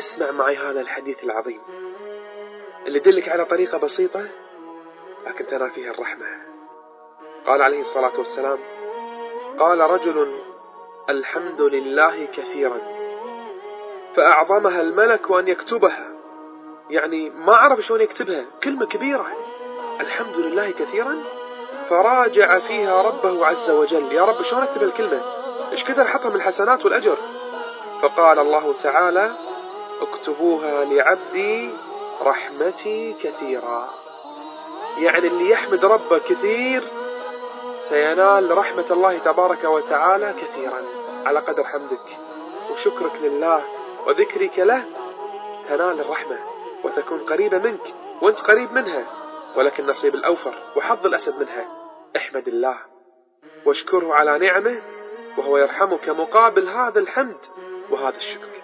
اسمع معي هذا الحديث العظيم اللي يدلك على طريقة بسيطة لكن ترى فيها الرحمة. قال عليه الصلاة والسلام قال رجل الحمد لله كثيرا فأعظمها الملك أن يكتبها. يعني ما عرف شلون يكتبها كلمة كبيرة. الحمد لله كثيرا فراجع فيها ربه عز وجل. يا رب شلون أكتب الكلمة؟ إيش كثر حطها من الحسنات والأجر؟ فقال الله تعالى اكتبوها لعبدي رحمتي كثيرا. يعني اللي يحمد ربه كثير سينال رحمة الله تبارك وتعالى كثيرا. على قدر حمدك وشكرك لله وذكرك له تنال الرحمة وتكون قريبة منك وانت قريب منها ولكن نصيب الأوفر وحظ الأسد منها. احمد الله واشكره على نعمه وهو يرحمك مقابل هذا الحمد وهذا الشكر.